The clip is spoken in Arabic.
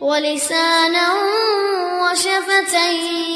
ولسانا وشفتين.